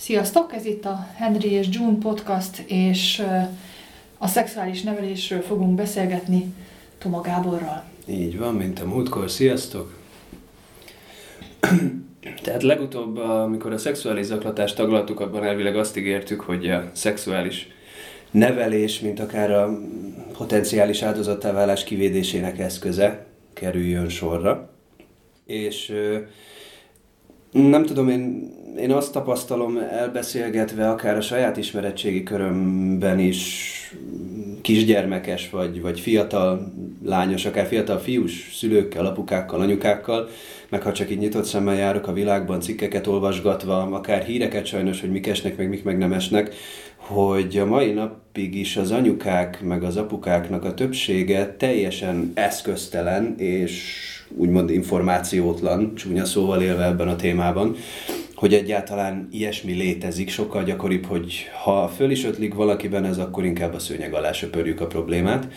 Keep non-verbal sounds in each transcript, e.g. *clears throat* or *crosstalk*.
Sziasztok! Ez itt a Henry és June podcast, és a szexuális nevelésről fogunk beszélgetni Toma Gáborral. Így van, mint a múltkor. Sziasztok! *clears throat* Tehát legutóbb, amikor a szexuális zaklatást taglaltuk, abban elvileg azt ígértük, hogy a szexuális nevelés, mint akár a potenciális áldozattá válás kivédésének eszköze kerüljön sorra. És nem tudom, én, én azt tapasztalom elbeszélgetve, akár a saját ismeretségi körömben is, kisgyermekes vagy, vagy fiatal lányos, akár fiatal fiús szülőkkel, apukákkal, anyukákkal, meg ha csak így nyitott szemmel járok a világban, cikkeket olvasgatva, akár híreket sajnos, hogy mik esnek, meg mik meg nem esnek, hogy a mai napig is az anyukák, meg az apukáknak a többsége teljesen eszköztelen és úgymond információtlan, csúnya szóval élve ebben a témában, hogy egyáltalán ilyesmi létezik, sokkal gyakoribb, hogy ha föl is ötlik valakiben ez, akkor inkább a szőnyeg alá söpörjük a problémát.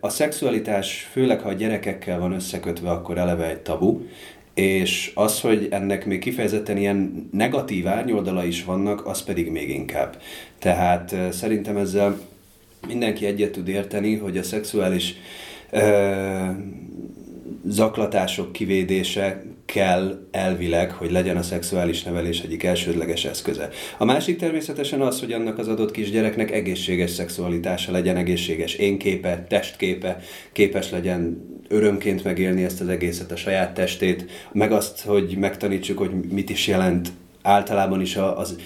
A szexualitás, főleg ha a gyerekekkel van összekötve, akkor eleve egy tabu, és az, hogy ennek még kifejezetten ilyen negatív árnyoldala is vannak, az pedig még inkább. Tehát szerintem ezzel mindenki egyet tud érteni, hogy a szexuális zaklatások kivédése kell elvileg, hogy legyen a szexuális nevelés egyik elsődleges eszköze. A másik természetesen az, hogy annak az adott kisgyereknek egészséges szexualitása legyen, egészséges énképe, testképe, képes legyen örömként megélni ezt az egészet, a saját testét, meg azt, hogy megtanítsuk, hogy mit is jelent általában is az,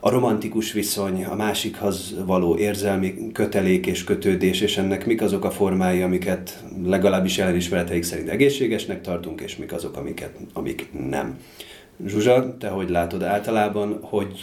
a romantikus viszony, a másikhoz való érzelmi kötelék és kötődés, és ennek mik azok a formái, amiket legalábbis jelen ismereteik szerint egészségesnek tartunk, és mik azok, amiket, amik nem. Zsuzsa, te hogy látod általában, hogy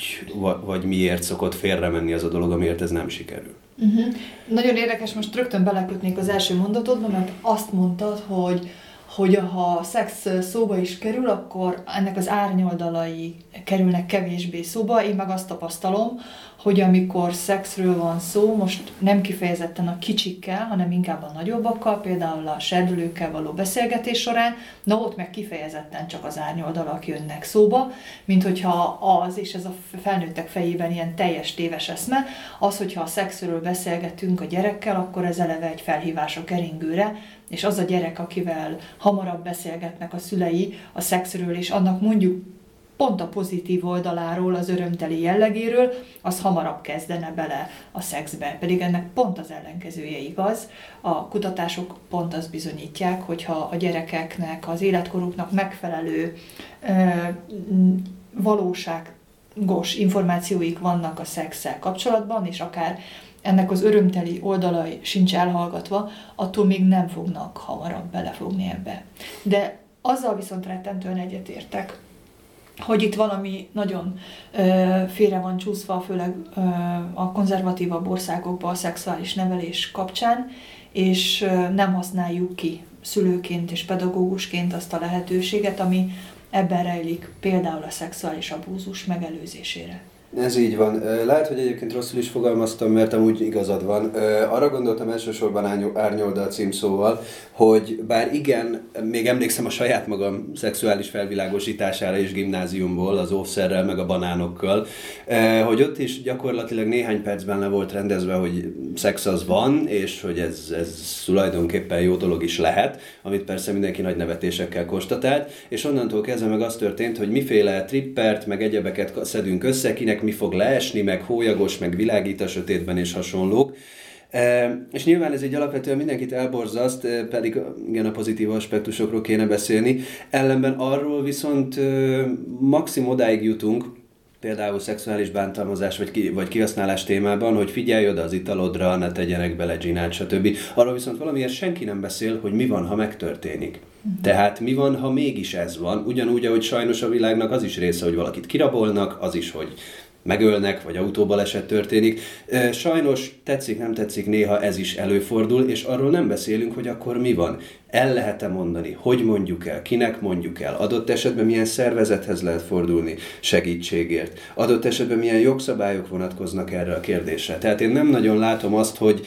vagy miért szokott félre menni az a dolog, amiért ez nem sikerül? Uh-huh. Nagyon érdekes, most rögtön belekötnék az első mondatodba, mert azt mondtad, hogy hogy ha szex szóba is kerül, akkor ennek az árnyoldalai kerülnek kevésbé szóba. Én meg azt tapasztalom, hogy amikor szexről van szó, most nem kifejezetten a kicsikkel, hanem inkább a nagyobbakkal, például a serdülőkkel való beszélgetés során, na ott meg kifejezetten csak az árnyoldalak jönnek szóba, mint hogyha az, és ez a felnőttek fejében ilyen teljes téves eszme, az, hogyha a szexről beszélgetünk a gyerekkel, akkor ez eleve egy felhívás a keringőre, és az a gyerek, akivel hamarabb beszélgetnek a szülei a szexről, és annak mondjuk pont a pozitív oldaláról, az örömteli jellegéről, az hamarabb kezdene bele a szexbe. Pedig ennek pont az ellenkezője igaz. A kutatások pont azt bizonyítják, hogyha a gyerekeknek, az életkoruknak megfelelő valóságos információik vannak a szexsel kapcsolatban, és akár ennek az örömteli oldalai sincs elhallgatva, attól még nem fognak hamarabb belefogni ebbe. De azzal viszont rettentően egyetértek, hogy itt valami nagyon ö, félre van csúszva, főleg ö, a konzervatívabb országokban a szexuális nevelés kapcsán, és ö, nem használjuk ki szülőként és pedagógusként azt a lehetőséget, ami ebben rejlik például a szexuális abúzus megelőzésére. Ez így van. Lehet, hogy egyébként rosszul is fogalmaztam, mert amúgy igazad van. Arra gondoltam elsősorban árnyoldal címszóval, hogy bár igen, még emlékszem a saját magam szexuális felvilágosítására is gimnáziumból, az óvszerrel, meg a banánokkal, hogy ott is gyakorlatilag néhány percben le volt rendezve, hogy szex az van, és hogy ez, ez tulajdonképpen jó dolog is lehet, amit persze mindenki nagy nevetésekkel konstatált, és onnantól kezdve meg az történt, hogy miféle trippert, meg egyebeket szedünk össze, kinek mi fog leesni, meg hólyagos, meg világít a sötétben és hasonlók. E, és nyilván ez egy alapvetően mindenkit elborzaszt, e, pedig igen, a pozitív aspektusokról kéne beszélni. Ellenben arról viszont e, maximum odáig jutunk, például szexuális bántalmazás vagy, ki, vagy kihasználás témában, hogy figyelj oda az italodra, ne tegyenek bele dzsinát, stb. Arról viszont valamiért senki nem beszél, hogy mi van, ha megtörténik. Uh-huh. Tehát mi van, ha mégis ez van? Ugyanúgy, ahogy sajnos a világnak az is része, hogy valakit kirabolnak, az is, hogy megölnek, vagy autóbaleset történik. Sajnos tetszik, nem tetszik, néha ez is előfordul, és arról nem beszélünk, hogy akkor mi van. El lehet-e mondani, hogy mondjuk el, kinek mondjuk el, adott esetben milyen szervezethez lehet fordulni segítségért, adott esetben milyen jogszabályok vonatkoznak erre a kérdésre. Tehát én nem nagyon látom azt, hogy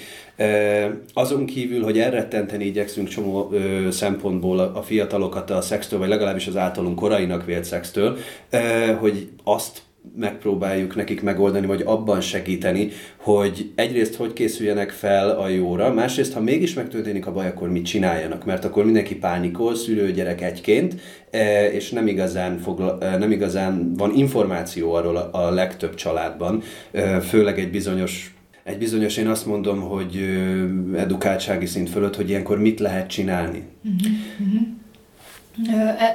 azon kívül, hogy elrettenteni igyekszünk csomó ö, szempontból a, a fiatalokat a szextől, vagy legalábbis az általunk korainak vélt szextől, ö, hogy azt megpróbáljuk nekik megoldani, vagy abban segíteni, hogy egyrészt hogy készüljenek fel a jóra, másrészt, ha mégis megtörténik a baj, akkor mit csináljanak, mert akkor mindenki pánikol, szülő, gyerek egyként, e, és nem igazán, fogla, e, nem igazán van információ arról a legtöbb családban, e, főleg egy bizonyos egy bizonyos, én azt mondom, hogy edukáltsági szint fölött, hogy ilyenkor mit lehet csinálni. Uh-huh, uh-huh.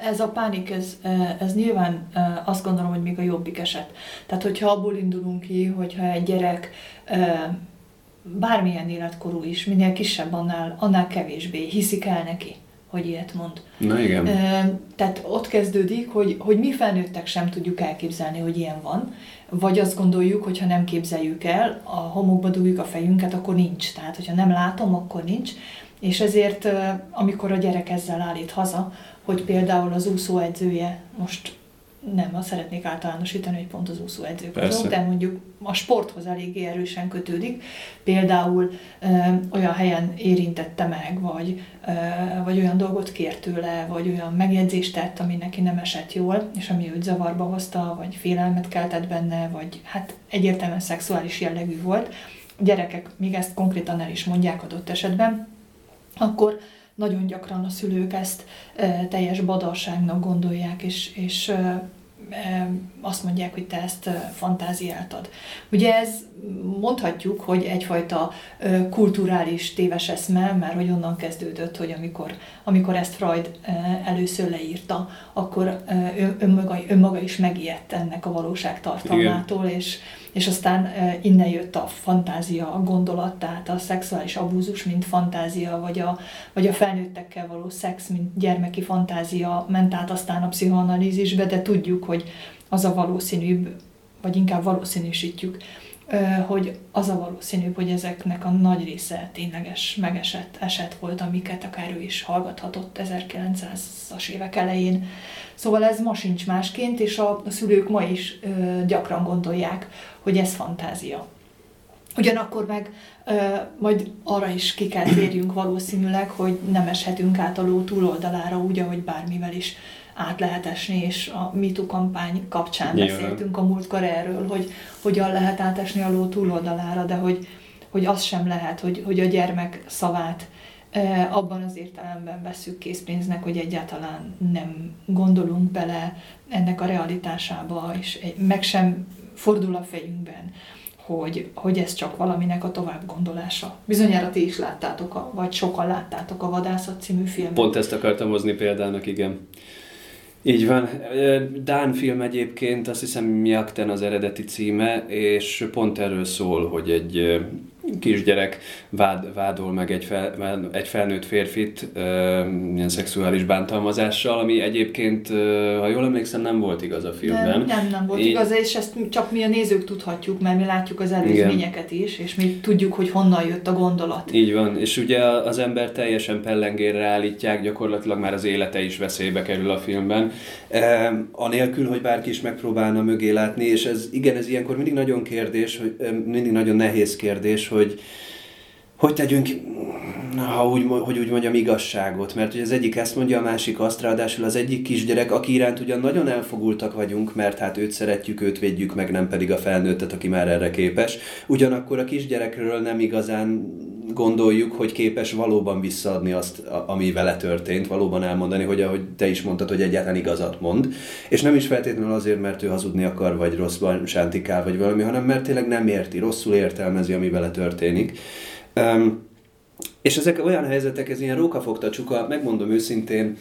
Ez a pánik, ez, ez nyilván azt gondolom, hogy még a jobbik eset. Tehát, hogyha abból indulunk ki, hogyha egy gyerek bármilyen életkorú is, minél kisebb, annál, annál kevésbé hiszik el neki, hogy ilyet mond. Na igen. Tehát ott kezdődik, hogy, hogy mi felnőttek sem tudjuk elképzelni, hogy ilyen van, vagy azt gondoljuk, hogy ha nem képzeljük el, a homokba dugjuk a fejünket, akkor nincs. Tehát, hogyha nem látom, akkor nincs. És ezért, amikor a gyerek ezzel állít haza, hogy például az úszóedzője, most nem, azt szeretnék általánosítani, hogy pont az úszóedzők azok, de mondjuk a sporthoz eléggé erősen kötődik. Például ö, olyan helyen érintette meg, vagy, ö, vagy olyan dolgot kért tőle, vagy olyan megjegyzést tett, ami neki nem esett jól, és ami őt zavarba hozta, vagy félelmet keltett benne, vagy hát egyértelműen szexuális jellegű volt. A gyerekek még ezt konkrétan el is mondják adott esetben, akkor nagyon gyakran a szülők ezt teljes badarságnak gondolják, és, és azt mondják, hogy te ezt fantáziáltad. Ugye ez mondhatjuk, hogy egyfajta kulturális téves eszme, mert hogy onnan kezdődött, hogy amikor, amikor ezt Freud először leírta, akkor önmaga, önmaga is megijedt ennek a valóság tartalmától, és és aztán innen jött a fantázia, a gondolat, tehát a szexuális abúzus, mint fantázia, vagy a, vagy a felnőttekkel való szex, mint gyermeki fantázia ment át aztán a pszichoanalízisbe, de tudjuk, hogy az a valószínűbb, vagy inkább valószínűsítjük, hogy az a valószínűbb, hogy ezeknek a nagy része tényleges megesett eset volt, amiket akár ő is hallgathatott 1900-as évek elején. Szóval ez ma sincs másként, és a, szülők ma is gyakran gondolják, hogy ez fantázia. Ugyanakkor meg majd arra is ki kell térjünk valószínűleg, hogy nem eshetünk át a ló túloldalára úgy, ahogy bármivel is át lehet esni, és a MeToo kampány kapcsán Nyilván. beszéltünk a múltkor erről, hogy hogyan lehet átesni a ló túloldalára, de hogy, hogy az sem lehet, hogy, hogy a gyermek szavát e, abban az értelemben veszük készpénznek, hogy egyáltalán nem gondolunk bele ennek a realitásába, és meg sem fordul a fejünkben, hogy, hogy ez csak valaminek a tovább gondolása. Bizonyára ti is láttátok, a, vagy sokan láttátok a Vadászat című filmet. Pont ezt akartam hozni példának, igen. Így van. Dán film egyébként, azt hiszem Mjakten az eredeti címe, és pont erről szól, hogy egy kisgyerek vád, vádol meg egy, fel, egy felnőtt férfit uh, ilyen szexuális bántalmazással, ami egyébként, uh, ha jól emlékszem, nem volt igaz a filmben. Nem, nem, nem volt Én... igaz, és ezt csak mi a nézők tudhatjuk, mert mi látjuk az előzményeket Igen. is, és mi tudjuk, hogy honnan jött a gondolat. Így van, és ugye az ember teljesen pellengérre állítják, gyakorlatilag már az élete is veszélybe kerül a filmben, uh, anélkül, hogy bárki is megpróbálna mögé látni, és ez igen, ez ilyenkor mindig nagyon kérdés, hogy, mindig nagyon nehéz kérdés, hogy hogy tegyünk, ha úgy, hogy úgy mondjam, igazságot, mert hogy az egyik ezt mondja, a másik azt, ráadásul az egyik kisgyerek, aki iránt ugyan nagyon elfogultak vagyunk, mert hát őt szeretjük, őt védjük meg, nem pedig a felnőttet, aki már erre képes. Ugyanakkor a kisgyerekről nem igazán gondoljuk, hogy képes valóban visszaadni azt, ami vele történt, valóban elmondani, hogy ahogy te is mondtad, hogy egyáltalán igazat mond. És nem is feltétlenül azért, mert ő hazudni akar, vagy rosszban sántikál, vagy valami, hanem mert tényleg nem érti, rosszul értelmezi, ami vele történik. Um, és ezek olyan helyzetek, ez ilyen rókafogta csuka, megmondom őszintén,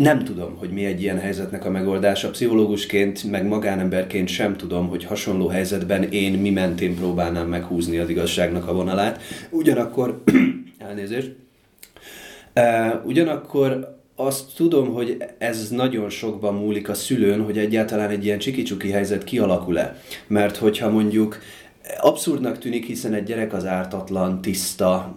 nem tudom, hogy mi egy ilyen helyzetnek a megoldása. Pszichológusként, meg magánemberként sem tudom, hogy hasonló helyzetben én mi mentén próbálnám meghúzni az igazságnak a vonalát. Ugyanakkor, *clears throat* elnézést, ugyanakkor azt tudom, hogy ez nagyon sokban múlik a szülőn, hogy egyáltalán egy ilyen csiki helyzet kialakul-e. Mert hogyha mondjuk abszurdnak tűnik, hiszen egy gyerek az ártatlan, tiszta,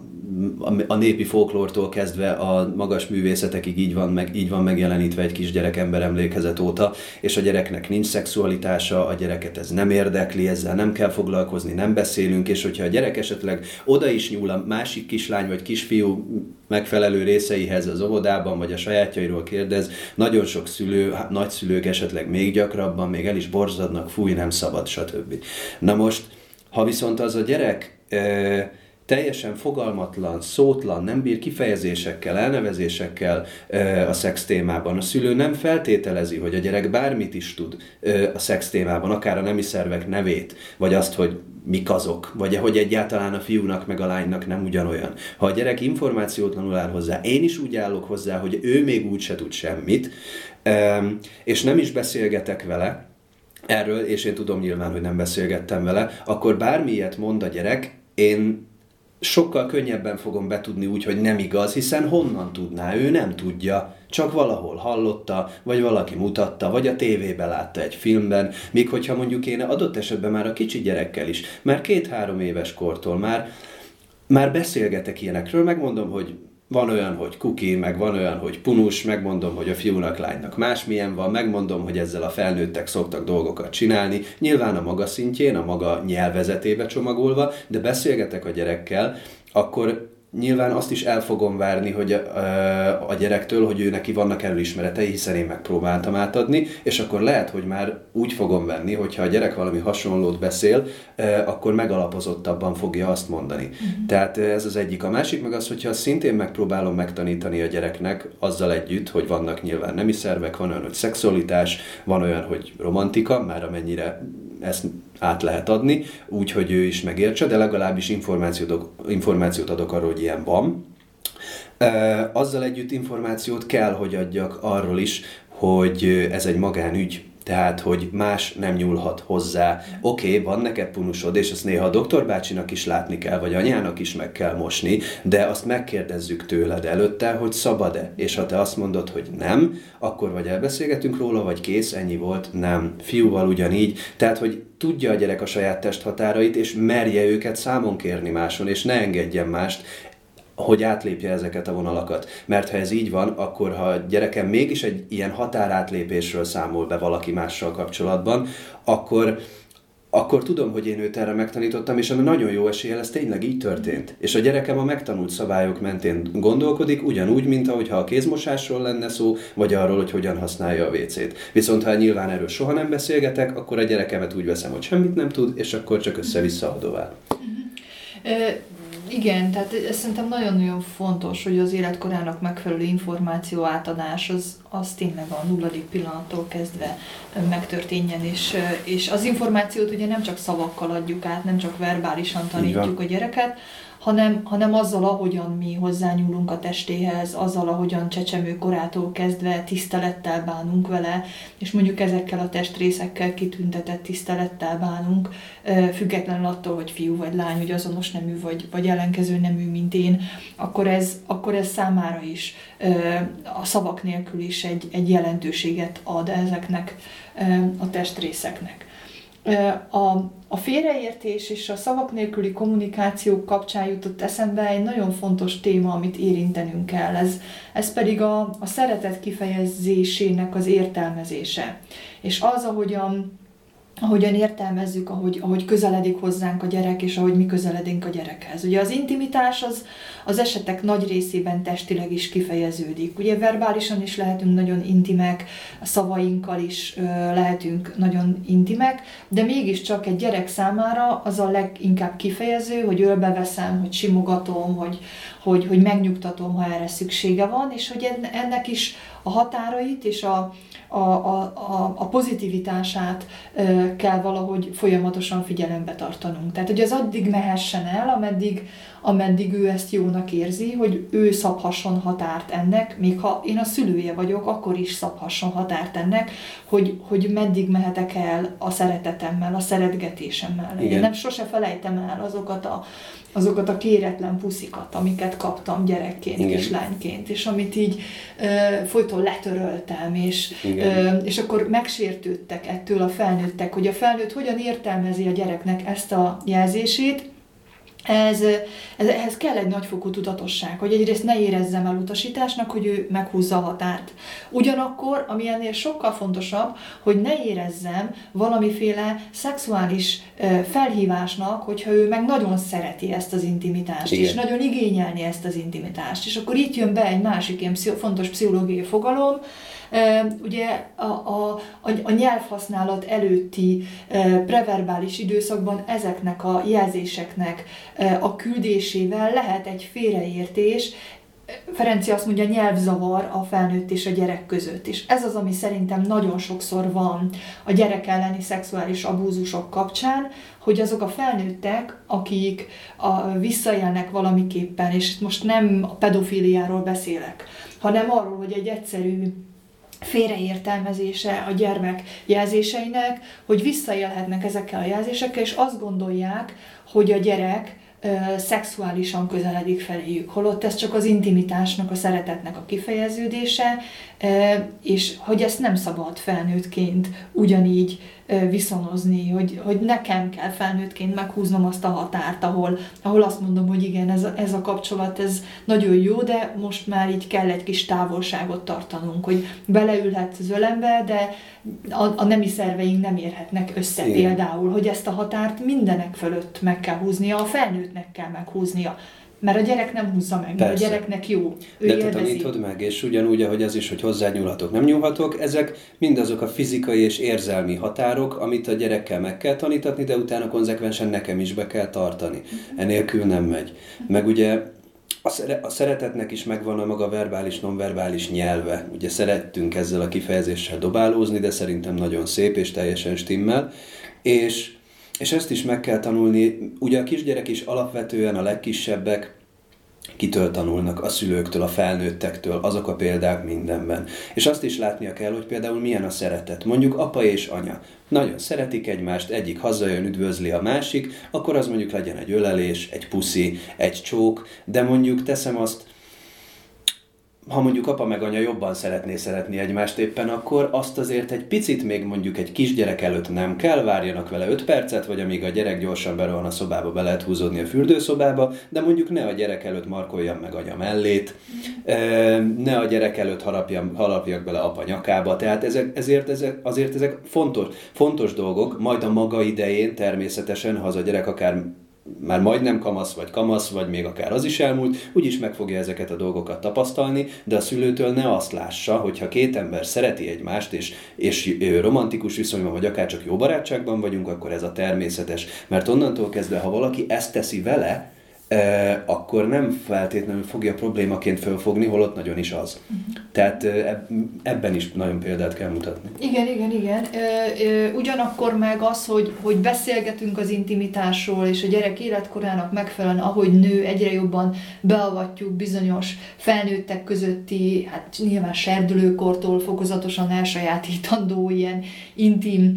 a népi folklórtól kezdve a magas művészetekig így van, meg, így van megjelenítve egy kisgyerek ember emlékezet óta, és a gyereknek nincs szexualitása, a gyereket ez nem érdekli, ezzel nem kell foglalkozni, nem beszélünk, és hogyha a gyerek esetleg oda is nyúl a másik kislány vagy kisfiú megfelelő részeihez az óvodában, vagy a sajátjairól kérdez, nagyon sok szülő, nagyszülők esetleg még gyakrabban, még el is borzadnak, fúj, nem szabad, stb. Na most, ha viszont az a gyerek e, teljesen fogalmatlan, szótlan, nem bír kifejezésekkel, elnevezésekkel a szex témában. A szülő nem feltételezi, hogy a gyerek bármit is tud a szex témában, akár a nemi szervek nevét, vagy azt, hogy mik azok, vagy hogy egyáltalán a fiúnak meg a lánynak nem ugyanolyan. Ha a gyerek információtlanul áll hozzá, én is úgy állok hozzá, hogy ő még úgy se tud semmit, és nem is beszélgetek vele, erről, és én tudom nyilván, hogy nem beszélgettem vele, akkor bármilyet mond a gyerek, én sokkal könnyebben fogom betudni úgy, hogy nem igaz, hiszen honnan tudná, ő nem tudja, csak valahol hallotta, vagy valaki mutatta, vagy a tévébe látta egy filmben, míg hogyha mondjuk én adott esetben már a kicsi gyerekkel is, már két-három éves kortól már, már beszélgetek ilyenekről, megmondom, hogy van olyan, hogy kuki, meg van olyan, hogy punus, megmondom, hogy a fiúnak, lánynak másmilyen van, megmondom, hogy ezzel a felnőttek szoktak dolgokat csinálni, nyilván a maga szintjén, a maga nyelvezetébe csomagolva, de beszélgetek a gyerekkel, akkor nyilván azt is el fogom várni hogy a, a gyerektől, hogy ő neki vannak erről ismeretei, hiszen én megpróbáltam átadni, és akkor lehet, hogy már úgy fogom venni, hogyha a gyerek valami hasonlót beszél, akkor megalapozottabban fogja azt mondani. Uh-huh. Tehát ez az egyik. A másik meg az, hogyha szintén megpróbálom megtanítani a gyereknek azzal együtt, hogy vannak nyilván nemi szervek, van olyan, hogy szexualitás, van olyan, hogy romantika, már amennyire ezt át lehet adni, úgy, hogy ő is megértse, de legalábbis információt, információt adok arról, hogy ilyen van. Azzal együtt információt kell, hogy adjak arról is, hogy ez egy magánügy, tehát, hogy más nem nyúlhat hozzá. Oké, okay, van neked punusod, és ezt néha a doktor bácsinak is látni kell, vagy anyának is meg kell mosni, de azt megkérdezzük tőled előtte, hogy szabad-e. És ha te azt mondod, hogy nem, akkor vagy elbeszélgetünk róla, vagy kész, ennyi volt, nem. Fiúval ugyanígy. Tehát, hogy tudja a gyerek a saját testhatárait, és merje őket számon kérni máson, és ne engedjen mást hogy átlépje ezeket a vonalakat. Mert ha ez így van, akkor ha a gyerekem mégis egy ilyen határátlépésről számol be valaki mással kapcsolatban, akkor akkor tudom, hogy én őt erre megtanítottam, és ami nagyon jó eséllyel ez tényleg így történt. És a gyerekem a megtanult szabályok mentén gondolkodik, ugyanúgy, mint ahogy ha a kézmosásról lenne szó, vagy arról, hogy hogyan használja a WC-t. Viszont ha nyilván erről soha nem beszélgetek, akkor a gyerekemet úgy veszem, hogy semmit nem tud, és akkor csak össze-vissza adóvál. Igen, tehát ez szerintem nagyon-nagyon fontos, hogy az életkorának megfelelő információ átadás az, az tényleg a nulladik pillanattól kezdve megtörténjen, és, és az információt ugye nem csak szavakkal adjuk át, nem csak verbálisan tanítjuk a gyereket, hanem, hanem azzal, ahogyan mi hozzányúlunk a testéhez, azzal, ahogyan csecsemő korától kezdve tisztelettel bánunk vele, és mondjuk ezekkel a testrészekkel kitüntetett tisztelettel bánunk, függetlenül attól, hogy fiú vagy lány, hogy azonos nemű vagy, vagy ellenkező nemű, mint én, akkor ez, akkor ez számára is a szavak nélkül is egy, egy jelentőséget ad ezeknek a testrészeknek. A, a félreértés és a szavak nélküli kommunikáció kapcsán jutott eszembe egy nagyon fontos téma, amit érintenünk kell. Ez, ez pedig a, a szeretet kifejezésének az értelmezése. És az, ahogyan ahogyan értelmezzük, ahogy, ahogy közeledik hozzánk a gyerek, és ahogy mi közeledünk a gyerekhez. Ugye az intimitás az, az esetek nagy részében testileg is kifejeződik. Ugye verbálisan is lehetünk nagyon intimek, a szavainkkal is ö, lehetünk nagyon intimek, de mégiscsak egy gyerek számára az a leginkább kifejező, hogy ölbeveszem, hogy simogatom, hogy, hogy, hogy megnyugtatom, ha erre szüksége van, és hogy ennek is a határait és a, a, a, a, a pozitivitását kell valahogy folyamatosan figyelembe tartanunk. Tehát, hogy az addig mehessen el, ameddig, ameddig ő ezt jónak érzi, hogy ő szabhasson határt ennek, még ha én a szülője vagyok, akkor is szabhasson határt ennek, hogy, hogy meddig mehetek el a szeretetemmel, a szeretgetésemmel. Igen. Én nem sose felejtem el azokat a, azokat a kéretlen puszikat, amiket kaptam gyerekként, Igen. kislányként, és amit így ö, folyton letöröltem, és, ö, és akkor megsértődtek ettől a felnőttek, hogy a felnőtt hogyan értelmezi a gyereknek ezt a jelzését, ez, ez, ehhez kell egy nagyfokú tudatosság, hogy egyrészt ne érezzem el utasításnak, hogy ő meghúzza a határt. Ugyanakkor, ami ennél sokkal fontosabb, hogy ne érezzem valamiféle szexuális felhívásnak, hogyha ő meg nagyon szereti ezt az intimitást, Igen. és nagyon igényelni ezt az intimitást. És akkor itt jön be egy másik ilyen fontos pszichológiai fogalom, Ugye a, a, a nyelvhasználat előtti preverbális időszakban ezeknek a jelzéseknek a küldésével lehet egy félreértés, Ferenci azt mondja, nyelvzavar a felnőtt és a gyerek között. És ez az, ami szerintem nagyon sokszor van a gyerek elleni szexuális abúzusok kapcsán, hogy azok a felnőttek, akik a, visszajelnek valamiképpen, és most nem a pedofíliáról beszélek, hanem arról, hogy egy egyszerű félreértelmezése a gyermek jelzéseinek, hogy visszaélhetnek ezekkel a jelzésekkel, és azt gondolják, hogy a gyerek szexuálisan közeledik feléjük, holott ez csak az intimitásnak, a szeretetnek a kifejeződése, és hogy ezt nem szabad felnőttként ugyanígy viszonozni, hogy, hogy nekem kell felnőttként meghúznom azt a határt, ahol, ahol azt mondom, hogy igen, ez a, ez a kapcsolat, ez nagyon jó, de most már így kell egy kis távolságot tartanunk, hogy beleülhet az ölembe, de a, a nemi szerveink nem érhetnek össze igen. például, hogy ezt a határt mindenek fölött meg kell húznia, a felnőttnek kell meghúznia. Mert a gyerek nem húzza meg, mert a gyereknek jó. Ő De te tanítod meg, és ugyanúgy, ahogy az is, hogy hozzányúlhatok, nem nyúlhatok, ezek mindazok a fizikai és érzelmi határok, amit a gyerekkel meg kell tanítatni, de utána konzekvensen nekem is be kell tartani. Enélkül nem megy. Meg ugye a, szere- a szeretetnek is megvan a maga verbális, nonverbális nyelve. Ugye szerettünk ezzel a kifejezéssel dobálózni, de szerintem nagyon szép és teljesen stimmel. És és ezt is meg kell tanulni. Ugye a kisgyerek is alapvetően a legkisebbek, kitől tanulnak, a szülőktől, a felnőttektől, azok a példák mindenben. És azt is látnia kell, hogy például milyen a szeretet. Mondjuk apa és anya nagyon szeretik egymást, egyik hazajön, üdvözli a másik, akkor az mondjuk legyen egy ölelés, egy puszi, egy csók, de mondjuk teszem azt, ha mondjuk apa meg anya jobban szeretné szeretni egymást éppen, akkor azt azért egy picit még mondjuk egy kisgyerek előtt nem kell, várjanak vele 5 percet, vagy amíg a gyerek gyorsan berohan a szobába, be lehet húzódni a fürdőszobába, de mondjuk ne a gyerek előtt markoljam meg anya mellét, ne a gyerek előtt harapjam, harapjak bele apa nyakába, tehát ezek, ezért ezek, azért ezek fontos, fontos dolgok, majd a maga idején természetesen, ha az a gyerek akár már majdnem kamasz, vagy kamasz, vagy még akár az is elmúlt, úgyis meg fogja ezeket a dolgokat tapasztalni, de a szülőtől ne azt lássa, hogy ha két ember szereti egymást, és, és romantikus viszonyban, vagy akár csak jó barátságban vagyunk, akkor ez a természetes. Mert onnantól kezdve, ha valaki ezt teszi vele, akkor nem feltétlenül fogja problémaként fölfogni, holott nagyon is az. Uh-huh. Tehát ebben is nagyon példát kell mutatni. Igen, igen, igen. Ugyanakkor meg az, hogy, hogy beszélgetünk az intimitásról, és a gyerek életkorának megfelelően, ahogy nő, egyre jobban beavatjuk bizonyos felnőttek közötti, hát nyilván serdülőkortól fokozatosan elsajátítandó ilyen intim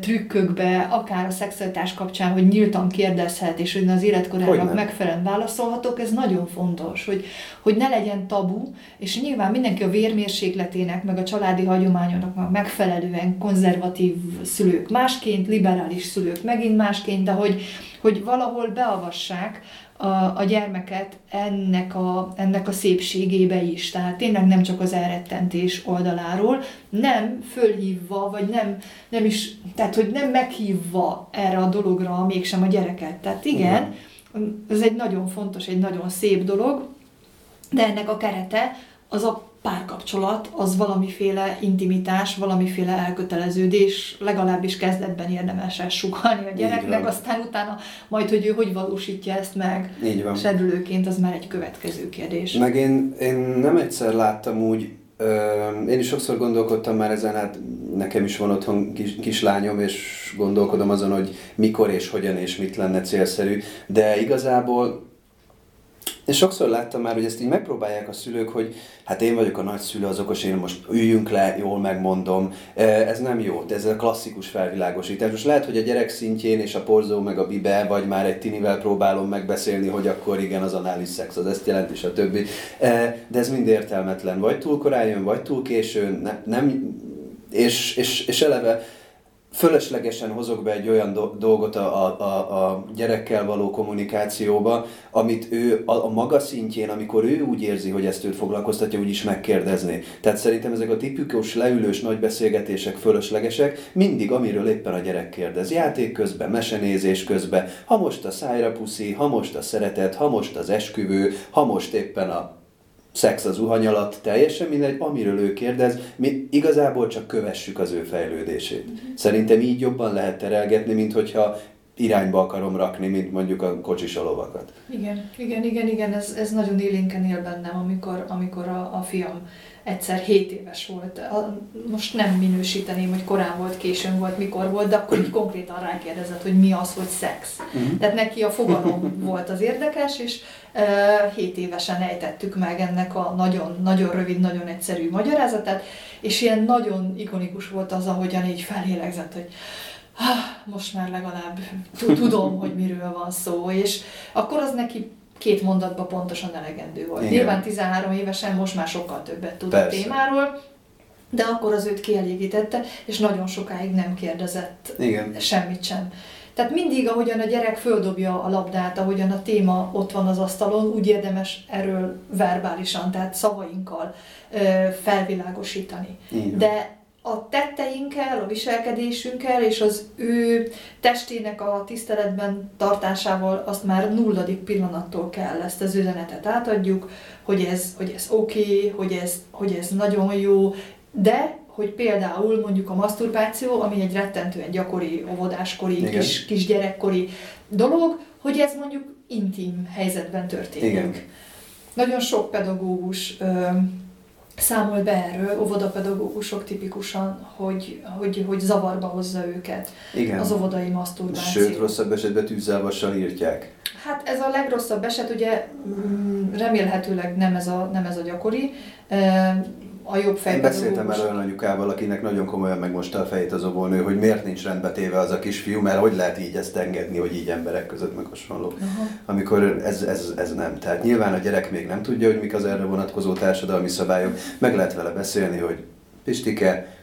trükkökbe, akár a szexualitás kapcsán, hogy nyíltan kérdezhet, és hogy az életkorának megfelelően megfelelően válaszolhatok, ez nagyon fontos, hogy, hogy ne legyen tabu, és nyilván mindenki a vérmérsékletének, meg a családi hagyományoknak megfelelően konzervatív szülők másként, liberális szülők megint másként, de hogy, hogy valahol beavassák a, a gyermeket ennek a, ennek a szépségébe is. Tehát tényleg nem csak az elrettentés oldaláról, nem fölhívva, vagy nem, nem is, tehát hogy nem meghívva erre a dologra mégsem a gyereket. Tehát igen, uh-huh ez egy nagyon fontos, egy nagyon szép dolog, de ennek a kerete az a párkapcsolat, az valamiféle intimitás, valamiféle elköteleződés, legalábbis kezdetben érdemes sugalni a gyereknek, aztán utána majd, hogy ő hogy valósítja ezt meg Így van. serdülőként, az már egy következő kérdés. Meg én, én nem egyszer láttam úgy, én is sokszor gondolkodtam már ezen, hát nekem is van otthon kis, kislányom, és gondolkodom azon, hogy mikor és hogyan és mit lenne célszerű, de igazából én sokszor láttam már, hogy ezt így megpróbálják a szülők, hogy hát én vagyok a nagyszülő, az okos, én most üljünk le, jól megmondom. Ez nem jó, de ez a klasszikus felvilágosítás. Most lehet, hogy a gyerek szintjén és a porzó meg a bibe, vagy már egy tinivel próbálom megbeszélni, hogy akkor igen, az anális szex, az ezt jelenti, és a többi. De ez mind értelmetlen. Vagy túl korán jön, vagy túl későn, ne, nem, és, és, és eleve fölöslegesen hozok be egy olyan do- dolgot a, a, a gyerekkel való kommunikációba, amit ő a, a maga szintjén, amikor ő úgy érzi, hogy ezt őt foglalkoztatja, úgy is megkérdezni. Tehát szerintem ezek a tipikus leülős nagy beszélgetések fölöslegesek, mindig amiről éppen a gyerek kérdez. Játék közben, mesenézés közben, ha most a szájra puszi, ha most a szeretet, ha most az esküvő, ha most éppen a szex az zuhany alatt, teljesen mindegy, amiről ő kérdez, mi igazából csak kövessük az ő fejlődését. Uh-huh. Szerintem így jobban lehet terelgetni, mint hogyha irányba akarom rakni, mint mondjuk a kocsis a lovakat. Igen, igen, igen, igen, ez, ez nagyon élénken él bennem, amikor, amikor a, a fiam egyszer 7 éves volt. Most nem minősíteném, hogy korán volt, későn volt, mikor volt, de akkor így konkrétan rákérdezett, hogy mi az, hogy szex. Uh-huh. Tehát neki a fogalom *laughs* volt az érdekes, és uh, 7 évesen ejtettük meg ennek a nagyon, nagyon rövid, nagyon egyszerű magyarázatát, és ilyen nagyon ikonikus volt az, ahogyan így felélegzett, hogy most már legalább tudom, hogy miről van szó, és akkor az neki két mondatban pontosan elegendő volt. Igen. Nyilván 13 évesen most már sokkal többet tud Persze. a témáról, de akkor az őt kielégítette, és nagyon sokáig nem kérdezett Igen. semmit sem. Tehát mindig, ahogyan a gyerek földobja a labdát, ahogyan a téma ott van az asztalon, úgy érdemes erről verbálisan, tehát szavainkkal felvilágosítani. Igen. De a tetteinkkel, a viselkedésünkkel és az ő testének a tiszteletben tartásával azt már nulladik pillanattól kell ezt az üzenetet átadjuk, hogy ez, hogy ez oké, okay, hogy, ez, hogy ez nagyon jó, de hogy például mondjuk a maszturbáció, ami egy rettentően gyakori, óvodáskori, kis, kisgyerekkori dolog, hogy ez mondjuk intim helyzetben történik. Igen. Nagyon sok pedagógus számol be erről, óvodapedagógusok tipikusan, hogy, hogy, hogy zavarba hozza őket Igen. az óvodai maszturbáció. Sőt, rosszabb esetben tűzzelvassal írtják. Hát ez a legrosszabb eset, ugye mm, remélhetőleg nem ez a, nem ez a gyakori, a jobb Én beszéltem el olyan anyukával, akinek nagyon komolyan megmosta a fejét az óvónő, hogy miért nincs rendbe téve az a kisfiú, mert hogy lehet így ezt engedni, hogy így emberek között meg hasonló. Uh-huh. Amikor ez, ez, ez nem. Tehát nyilván a gyerek még nem tudja, hogy mik az erre vonatkozó társadalmi szabályok. Meg lehet vele beszélni, hogy Pistike,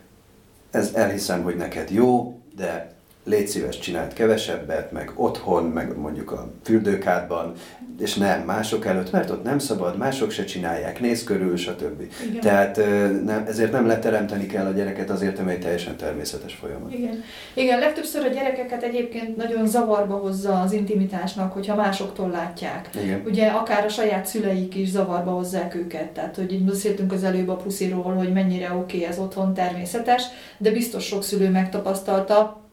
ez elhiszem, hogy neked jó, de légy szíves, csinált kevesebbet, meg otthon, meg mondjuk a fürdőkádban, és nem mások előtt, mert ott nem szabad, mások se csinálják, néz körül, stb. Igen. Tehát nem, ezért nem leteremteni kell a gyereket, azért, ami egy teljesen természetes folyamat. Igen. Igen, legtöbbször a gyerekeket egyébként nagyon zavarba hozza az intimitásnak, hogyha másoktól látják. Igen. Ugye akár a saját szüleik is zavarba hozzák őket, tehát hogy így beszéltünk az előbb a pusziról, hogy mennyire oké okay, ez otthon természetes, de biztos sok szülő megtapasztalta,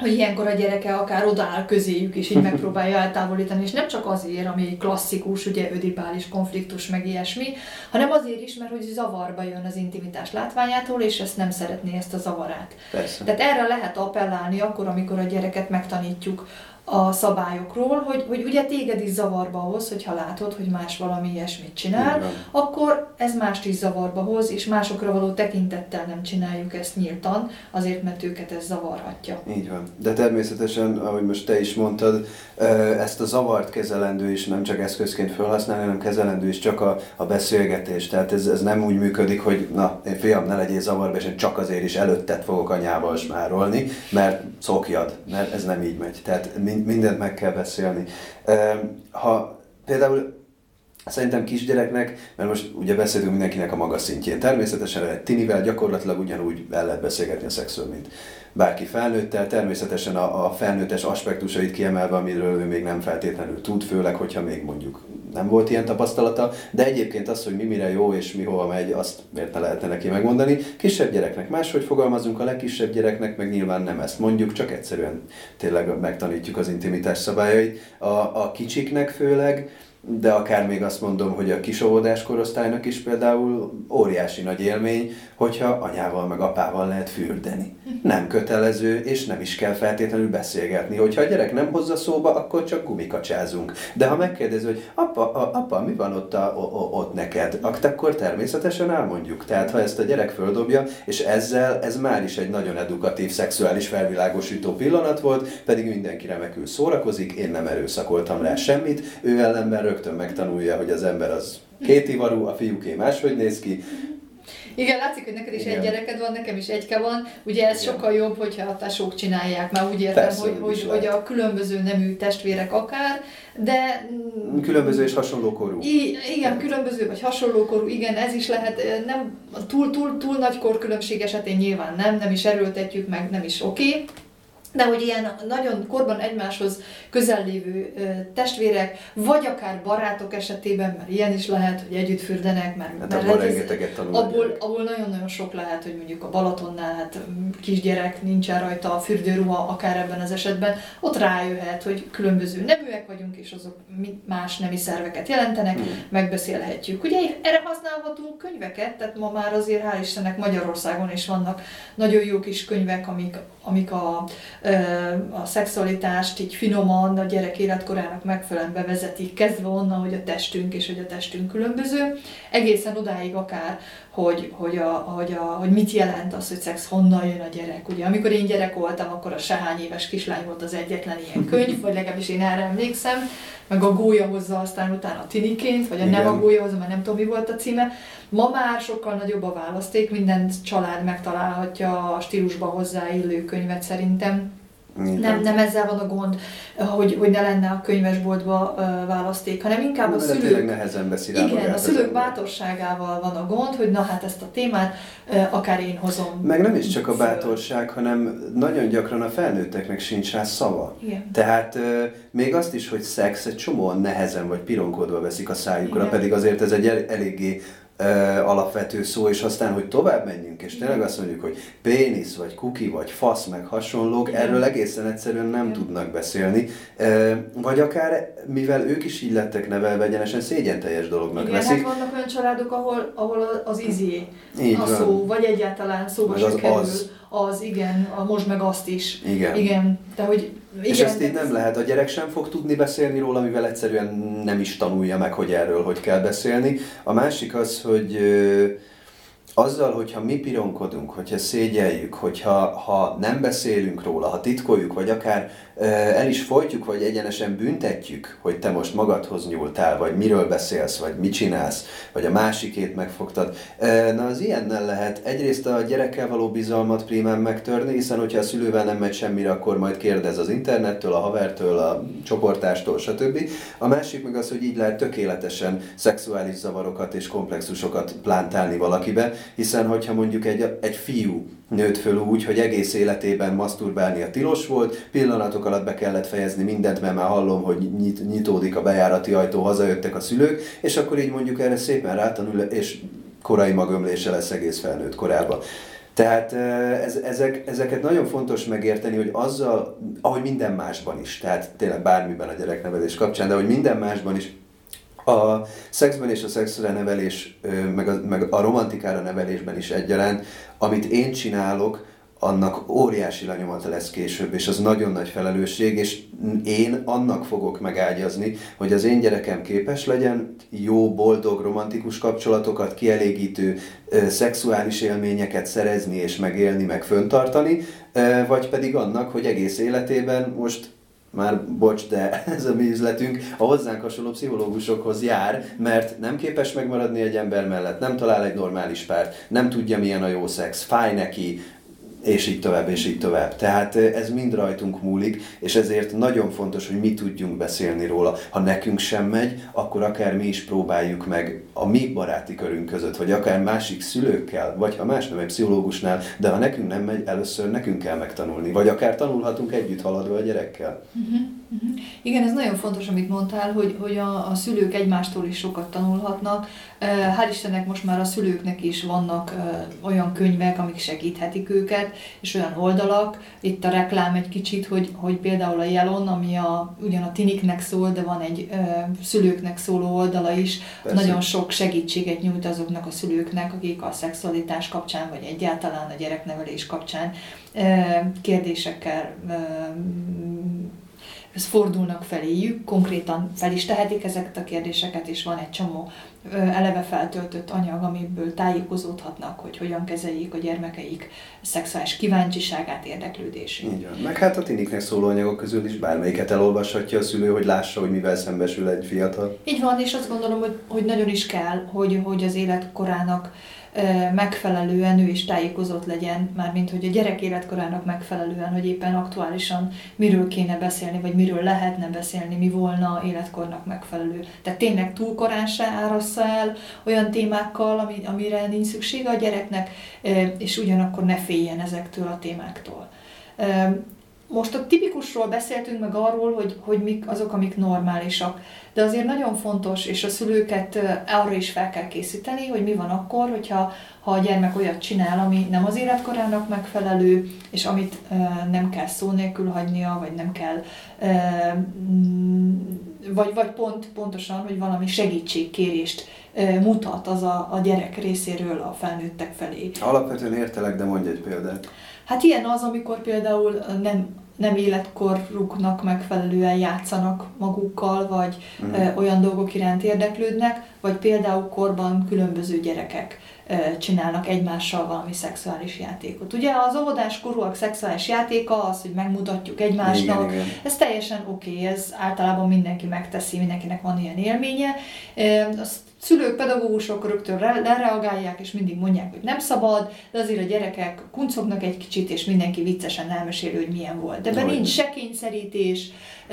hogy ilyenkor a gyereke akár odaáll közéjük, és így megpróbálja eltávolítani, és nem csak azért, ami egy klasszikus, ugye ödipális konfliktus, meg ilyesmi, hanem azért is, mert hogy zavarba jön az intimitás látványától, és ezt nem szeretné ezt a zavarát. Persze. Tehát erre lehet appellálni akkor, amikor a gyereket megtanítjuk a szabályokról, hogy, hogy ugye téged is zavarba hoz, hogyha látod, hogy más valami ilyesmit csinál, akkor ez mást is zavarba hoz, és másokra való tekintettel nem csináljuk ezt nyíltan, azért, mert őket ez zavarhatja. Így van. De természetesen, ahogy most te is mondtad, ezt a zavart kezelendő is nem csak eszközként felhasználni, hanem kezelendő is csak a, a beszélgetés. Tehát ez, ez nem úgy működik, hogy na, én fiam, ne legyél zavarba, és én csak azért is előtted fogok anyával smárolni, mert szokjad, mert ez nem így megy. Tehát mindent meg kell beszélni. Ha például Szerintem kisgyereknek, mert most ugye beszélünk mindenkinek a maga szintjén. Természetesen egy tinivel gyakorlatilag ugyanúgy el lehet beszélgetni a szexről, mint bárki felnőttel. Természetesen a, a felnőttes aspektusait kiemelve, amiről ő még nem feltétlenül tud, főleg, hogyha még mondjuk nem volt ilyen tapasztalata, de egyébként az, hogy mi mire jó és mi hova megy, azt miért ne lehetne neki megmondani. Kisebb gyereknek máshogy fogalmazunk, a legkisebb gyereknek meg nyilván nem ezt mondjuk, csak egyszerűen tényleg megtanítjuk az intimitás szabályait. A, a kicsiknek főleg, de akár még azt mondom, hogy a kisóvodás korosztálynak is például óriási nagy élmény, hogyha anyával meg apával lehet fürdeni. Nem kötelező, és nem is kell feltétlenül beszélgetni. Hogyha a gyerek nem hozza szóba, akkor csak gumikacsázunk. De ha megkérdezi, hogy apa, a, apa mi van ott, a, o, ott neked, akkor természetesen elmondjuk. Tehát ha ezt a gyerek földobja, és ezzel ez már is egy nagyon edukatív, szexuális felvilágosító pillanat volt, pedig mindenki remekül szórakozik, én nem erőszakoltam rá semmit, ő ellenben rögtön megtanulja, hogy az ember az két ivarú, a fiúké máshogy néz ki, Igen, látszik, hogy neked is Igen. egy gyereked van, nekem is egyke van. Ugye ez Igen. sokkal jobb, hogyha a tesók csinálják, már úgy értem, Persze, hogy, hogy, hogy a különböző nemű testvérek akár, de... Különböző és hasonló korú. I, igen, különböző vagy hasonló korú, igen, ez is lehet, nem túl, túl, túl nagy korkülönbség esetén nyilván nem, nem is erőltetjük meg, nem is oké. Okay de hogy ilyen nagyon korban egymáshoz közel lévő testvérek, vagy akár barátok esetében, mert ilyen is lehet, hogy együtt fürdenek, mert, hát mert abból rengeteget abból, abból nagyon-nagyon sok lehet, hogy mondjuk a Balatonnál hát kisgyerek nincsen rajta a fürdőruha, akár ebben az esetben, ott rájöhet, hogy különböző neműek vagyunk, és azok más nemi szerveket jelentenek, hmm. megbeszélhetjük. Ugye erre használhatunk könyveket, tehát ma már azért hál' Istennek Magyarországon is vannak nagyon jó kis könyvek, amik, amik a a szexualitást így finoman a gyerek életkorának megfelelően bevezetik, kezdve onnan, hogy a testünk és hogy a testünk különböző, egészen odáig akár, hogy, hogy, a, hogy, a, hogy mit jelent az, hogy szex, honnan jön a gyerek. Ugye, amikor én gyerek voltam, akkor a sehány éves kislány volt az egyetlen ilyen könyv, vagy legalábbis én erre emlékszem, meg a gólya hozza aztán utána tiniként, vagy a Igen. nem a gólya hozza, mert nem tudom mi volt a címe. Ma már sokkal nagyobb a választék, minden család megtalálhatja a stílusba hozzáillő könyvet szerintem. Nem, nem ezzel van a gond, hogy, hogy ne lenne a könyvesboltba választék, hanem inkább a szülők... nehezen Igen, a szülők bátorságával van a gond, hogy na hát ezt a témát akár én hozom. Meg nem is csak a bátorság, hanem nagyon gyakran a felnőtteknek sincs rá szava. Igen. Tehát még azt is, hogy szex egy csomóan nehezen vagy pironkodva veszik a szájukra, Igen. pedig azért ez egy eléggé alapvető szó, és aztán, hogy tovább menjünk, és tényleg azt mondjuk, hogy pénisz, vagy kuki, vagy fasz, meg hasonlók, erről egészen egyszerűen nem tudnak beszélni. Vagy akár, mivel ők is így lettek nevelve, egyenesen szégyen teljes dolognak Igen, veszik. Hát vannak olyan családok, ahol, ahol az izé így a szó, vagy egyáltalán szóba sem kerül. Az, az, igen, a most meg azt is. Igen. igen. De hogy igen, és ezt így nem lehet, a gyerek sem fog tudni beszélni róla, mivel egyszerűen nem is tanulja meg, hogy erről hogy kell beszélni. A másik az, hogy azzal, hogyha mi pironkodunk, hogyha szégyeljük, hogyha ha nem beszélünk róla, ha titkoljuk, vagy akár el is folytjuk, vagy egyenesen büntetjük, hogy te most magadhoz nyúltál, vagy miről beszélsz, vagy mit csinálsz, vagy a másikét megfogtad. Na az ilyennel lehet egyrészt a gyerekkel való bizalmat prímán megtörni, hiszen hogyha a szülővel nem megy semmire, akkor majd kérdez az internettől, a havertől, a csoportástól, stb. A másik meg az, hogy így lehet tökéletesen szexuális zavarokat és komplexusokat plántálni valakibe, hiszen hogyha mondjuk egy, egy fiú nőtt föl úgy, hogy egész életében masturbálnia tilos volt, pillanatok alatt be kellett fejezni mindent, mert már hallom, hogy nyit, nyitódik a bejárati ajtó, hazajöttek a szülők, és akkor így mondjuk erre szépen rátanul, és korai magömlése lesz egész felnőtt korában. Tehát ez, ezek, ezeket nagyon fontos megérteni, hogy azzal, ahogy minden másban is, tehát tényleg bármiben a gyereknevelés kapcsán, de hogy minden másban is a szexben és a szexre nevelés, meg a, meg a romantikára nevelésben is egyaránt, amit én csinálok, annak óriási lenyomata lesz később, és az nagyon nagy felelősség, és én annak fogok megágyazni, hogy az én gyerekem képes legyen jó, boldog, romantikus kapcsolatokat, kielégítő szexuális élményeket szerezni és megélni, meg föntartani, vagy pedig annak, hogy egész életében most már bocs, de *laughs* ez a mi üzletünk a hozzánk hasonló pszichológusokhoz jár, mert nem képes megmaradni egy ember mellett, nem talál egy normális párt, nem tudja milyen a jó szex, fáj neki, és így tovább, és így tovább. Tehát ez mind rajtunk múlik, és ezért nagyon fontos, hogy mi tudjunk beszélni róla. Ha nekünk sem megy, akkor akár mi is próbáljuk meg a mi baráti körünk között, vagy akár másik szülőkkel, vagy ha más nem egy pszichológusnál, de ha nekünk nem megy, először nekünk kell megtanulni, vagy akár tanulhatunk együtt haladva a gyerekkel. Uh-huh, uh-huh. Igen, ez nagyon fontos, amit mondtál, hogy, hogy a, a szülők egymástól is sokat tanulhatnak. Hál' Istennek most már a szülőknek is vannak olyan könyvek, amik segíthetik őket, és olyan oldalak. Itt a reklám egy kicsit, hogy, hogy például a Jelon, ami a, ugyan a tiniknek szól, de van egy szülőknek szóló oldala is, Persze. nagyon sok segítséget nyújt azoknak a szülőknek, akik a szexualitás kapcsán, vagy egyáltalán a gyereknevelés kapcsán kérdésekkel ö, fordulnak feléjük, konkrétan fel is tehetik ezeket a kérdéseket, és van egy csomó eleve feltöltött anyag, amiből tájékozódhatnak, hogy hogyan kezeljék a gyermekeik szexuális kíváncsiságát, érdeklődését. Van. Meg hát a tiniknek szóló anyagok közül is bármelyiket elolvashatja a szülő, hogy lássa, hogy mivel szembesül egy fiatal. Így van, és azt gondolom, hogy, hogy nagyon is kell, hogy, hogy az életkorának megfelelően ő is tájékozott legyen, mármint hogy a gyerek életkorának megfelelően, hogy éppen aktuálisan miről kéne beszélni, vagy miről lehetne beszélni, mi volna életkornak megfelelő. Tehát tényleg túl korán se árassza el olyan témákkal, ami, amire nincs szüksége a gyereknek, és ugyanakkor ne féljen ezektől a témáktól. Most a tipikusról beszéltünk meg arról, hogy, hogy mik azok, amik normálisak, de azért nagyon fontos, és a szülőket arra is fel kell készíteni, hogy mi van akkor, hogyha ha a gyermek olyat csinál, ami nem az életkorának megfelelő, és amit nem kell szó nélkül hagynia, vagy nem kell, vagy, vagy pont, pontosan, hogy valami segítségkérést mutat az a, a gyerek részéről a felnőttek felé. Alapvetően értelek, de mondj egy példát. Hát ilyen az, amikor például nem, nem életkoruknak megfelelően játszanak magukkal, vagy mm. ö, olyan dolgok iránt érdeklődnek, vagy például korban különböző gyerekek ö, csinálnak egymással valami szexuális játékot. Ugye az óvodás korúak szexuális játéka az, hogy megmutatjuk egymásnak, igen, igen. ez teljesen oké, okay, ez általában mindenki megteszi, mindenkinek van ilyen élménye. Azt szülők, pedagógusok rögtön lereagálják, és mindig mondják, hogy nem szabad, de azért a gyerekek kuncognak egy kicsit, és mindenki viccesen elmeséli, hogy milyen volt. De nincs se kényszerítés,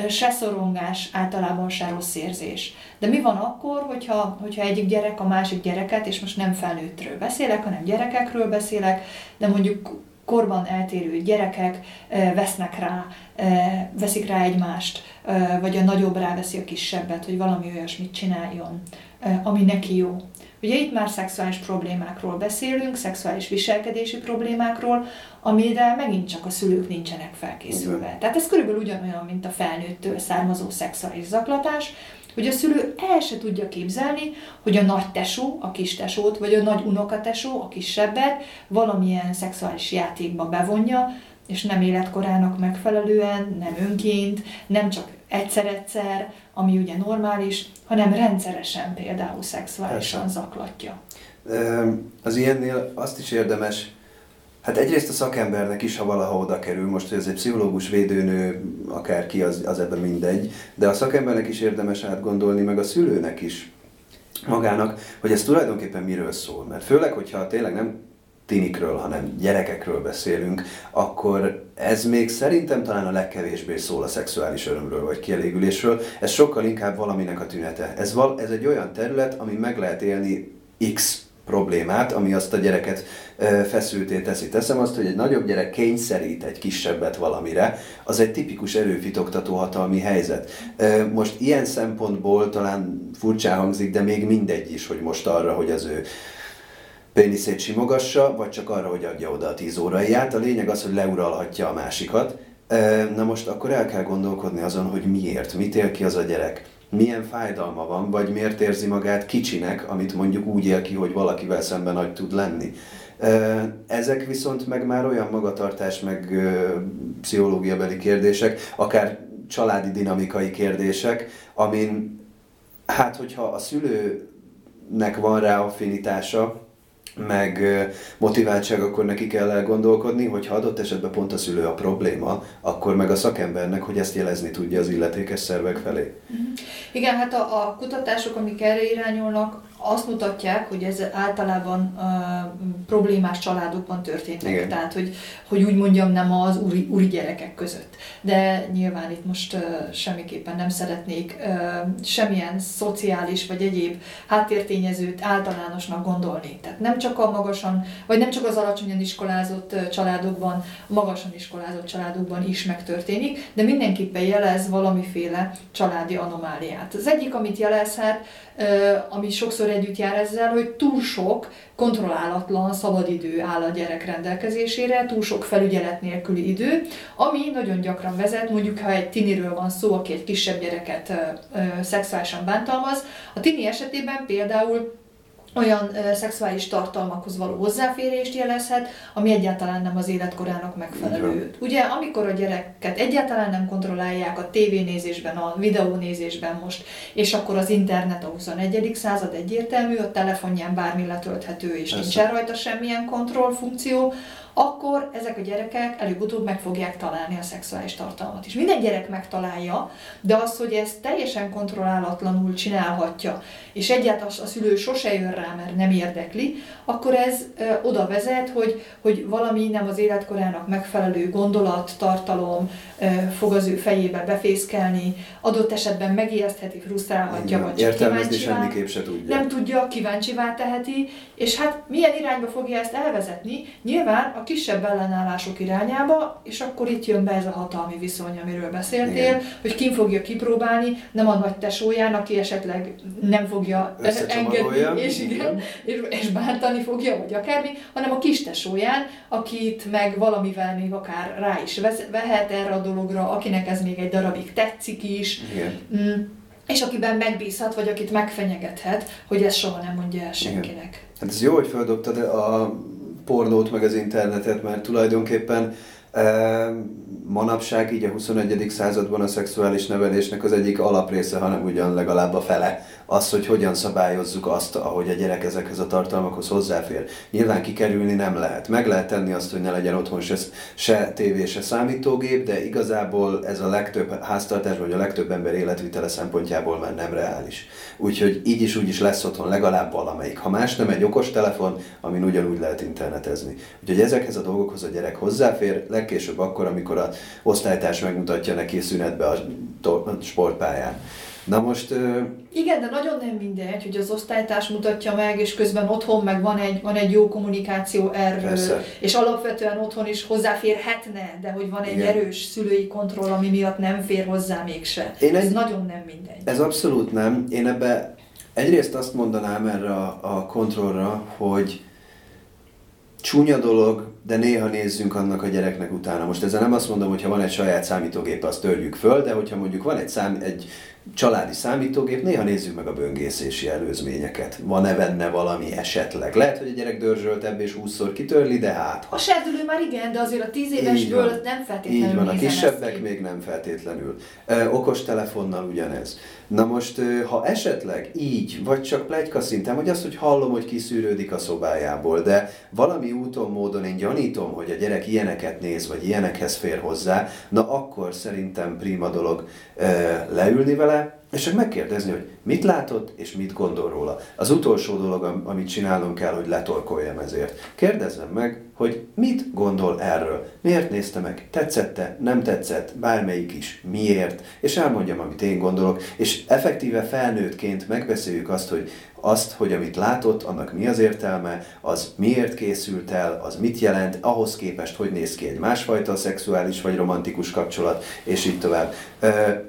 se szorongás, általában se rossz érzés. De mi van akkor, hogyha, hogyha egyik gyerek a másik gyereket, és most nem felnőttről beszélek, hanem gyerekekről beszélek, de mondjuk korban eltérő gyerekek vesznek rá, veszik rá egymást, vagy a nagyobb ráveszi a kisebbet, hogy valami olyasmit csináljon ami neki jó. Ugye itt már szexuális problémákról beszélünk, szexuális viselkedési problémákról, amire megint csak a szülők nincsenek felkészülve. Igen. Tehát ez körülbelül ugyanolyan, mint a felnőttől származó szexuális zaklatás, hogy a szülő el se tudja képzelni, hogy a nagy tesó, a kis tesót, vagy a nagy unokatesó, a kisebbet valamilyen szexuális játékba bevonja, és nem életkorának megfelelően, nem önként, nem csak egyszer-egyszer, ami ugye normális, hanem rendszeresen például szexuálisan Persze. zaklatja. Az ilyennél azt is érdemes, hát egyrészt a szakembernek is, ha valaha oda kerül, most hogy ez egy pszichológus, védőnő, akárki, az, az ebben mindegy, de a szakembernek is érdemes átgondolni, meg a szülőnek is magának, hogy ez tulajdonképpen miről szól. Mert főleg, hogyha tényleg nem tinikről, hanem gyerekekről beszélünk, akkor ez még szerintem talán a legkevésbé szól a szexuális örömről vagy kielégülésről. Ez sokkal inkább valaminek a tünete. Ez, val, ez egy olyan terület, ami meg lehet élni X problémát, ami azt a gyereket feszülté teszi. Teszem azt, hogy egy nagyobb gyerek kényszerít egy kisebbet valamire, az egy tipikus erőfitoktató hatalmi helyzet. Most ilyen szempontból talán furcsán hangzik, de még mindegy is, hogy most arra, hogy az ő péniszét simogassa, vagy csak arra, hogy adja oda a tíz óraiját. A lényeg az, hogy leuralhatja a másikat. Na most akkor el kell gondolkodni azon, hogy miért, mit él ki az a gyerek milyen fájdalma van, vagy miért érzi magát kicsinek, amit mondjuk úgy él ki, hogy valakivel szemben nagy tud lenni. Ezek viszont meg már olyan magatartás, meg pszichológiabeli kérdések, akár családi dinamikai kérdések, amin hát hogyha a szülőnek van rá affinitása, meg motiváltság, akkor neki kell elgondolkodni, hogy ha adott esetben pont a szülő a probléma, akkor meg a szakembernek, hogy ezt jelezni tudja az illetékes szervek felé. Mhm. Igen, hát a, a kutatások, amik erre irányulnak, azt mutatják, hogy ez általában uh, problémás családokban történik. Igen. Tehát, hogy, hogy úgy mondjam, nem az úri, úri gyerekek között. De nyilván itt most uh, semmiképpen nem szeretnék uh, semmilyen szociális vagy egyéb háttértényezőt általánosnak gondolni. Tehát nem csak a magasan, vagy nem csak az alacsonyan iskolázott családokban, magasan iskolázott családokban is megtörténik, de mindenképpen jelez valamiféle családi anomáliát. Az egyik, amit jelezhet, ami sokszor együtt jár ezzel, hogy túl sok kontrollálatlan szabadidő áll a gyerek rendelkezésére, túl sok felügyelet nélküli idő, ami nagyon gyakran vezet, mondjuk ha egy tiniről van szó, aki egy kisebb gyereket szexuálisan bántalmaz, a tini esetében például olyan ö, szexuális tartalmakhoz való hozzáférést jelezhet, ami egyáltalán nem az életkorának megfelelő. Ugye, amikor a gyereket egyáltalán nem kontrollálják a tévénézésben, a videónézésben most, és akkor az internet a 21. század egyértelmű, a telefonján bármi letölthető, és Persze. nincsen rajta semmilyen kontrollfunkció, akkor ezek a gyerekek előbb-utóbb meg fogják találni a szexuális tartalmat is. Minden gyerek megtalálja, de az, hogy ezt teljesen kontrollálatlanul csinálhatja, és egyáltalán a szülő sose jön rá, mert nem érdekli, akkor ez oda vezet, hogy, hogy valami nem az életkorának megfelelő gondolat, tartalom fog az ő fejébe befészkelni, adott esetben megijesztheti, frusztrálhatja, vagy csak kíváncsi se tudja. Nem tudja, kíváncsivá teheti, és hát milyen irányba fogja ezt elvezetni? Nyilván a kisebb ellenállások irányába, és akkor itt jön be ez a hatalmi viszony, amiről beszéltél, Igen. hogy ki fogja kipróbálni, nem a nagy tesóján, aki esetleg nem fogja engedni, és, igen, és, és bántani fogja, vagy akármi, hanem a kis tesóján, akit meg valamivel még akár rá is vehet erre a dologra, akinek ez még egy darabig tetszik is. Igen. Mm és akiben megbízhat, vagy akit megfenyegethet, hogy ezt soha nem mondja el senkinek. Igen. Hát ez jó, hogy feldobtad a pornót, meg az internetet, mert tulajdonképpen manapság így a 21. században a szexuális nevelésnek az egyik alaprésze, hanem ugyan legalább a fele, az, hogy hogyan szabályozzuk azt, ahogy a gyerek ezekhez a tartalmakhoz hozzáfér. Nyilván kikerülni nem lehet. Meg lehet tenni azt, hogy ne legyen otthon se, se tévé, se számítógép, de igazából ez a legtöbb háztartás, vagy a legtöbb ember életvitele szempontjából már nem reális. Úgyhogy így is úgy is lesz otthon legalább valamelyik. Ha más nem egy okos telefon, amin ugyanúgy lehet internetezni. Úgyhogy ezekhez a dolgokhoz a gyerek hozzáfér, legkésőbb akkor, amikor a osztálytárs megmutatja neki szünetbe a sportpályán. Na most... Igen, de nagyon nem mindegy, hogy az osztálytárs mutatja meg, és közben otthon meg van egy, van egy jó kommunikáció erről, Persze. és alapvetően otthon is hozzáférhetne, de hogy van egy Igen. erős szülői kontroll, ami miatt nem fér hozzá mégse. Én ez egy, nagyon nem mindegy. Ez abszolút nem. Én ebbe egyrészt azt mondanám erre a, a kontrollra, hogy csúnya dolog, de néha nézzünk annak a gyereknek utána. Most ezzel nem azt mondom, hogy ha van egy saját számítógép, azt törjük föl, de hogyha mondjuk van egy, szám, egy családi számítógép, néha nézzük meg a böngészési előzményeket. Van-e benne valami esetleg? Lehet, hogy a gyerek dörzsöltebb és 20-szor kitörli, de hát... A serdülő már igen, de azért a 10 évesből nem feltétlenül Így van, a kisebbek még nem feltétlenül. Ö, okos telefonnal ugyanez. Na most, ha esetleg így, vagy csak plegyka szinten, vagy azt, hogy hallom, hogy kiszűrődik a szobájából, de valami úton, módon én gyanítom, hogy a gyerek ilyeneket néz, vagy ilyenekhez fér hozzá, na akkor szerintem prima dolog leülni vele, és csak megkérdezni, hogy mit látott, és mit gondol róla. Az utolsó dolog, amit csinálnom kell, hogy letorkoljam ezért. Kérdezzem meg, hogy mit gondol erről. Miért nézte meg? Tetszette? Nem tetszett? Bármelyik is. Miért? És elmondjam, amit én gondolok. És effektíve felnőttként megbeszéljük azt, hogy azt, hogy amit látott, annak mi az értelme, az miért készült el, az mit jelent, ahhoz képest, hogy néz ki egy másfajta szexuális vagy romantikus kapcsolat, és így tovább.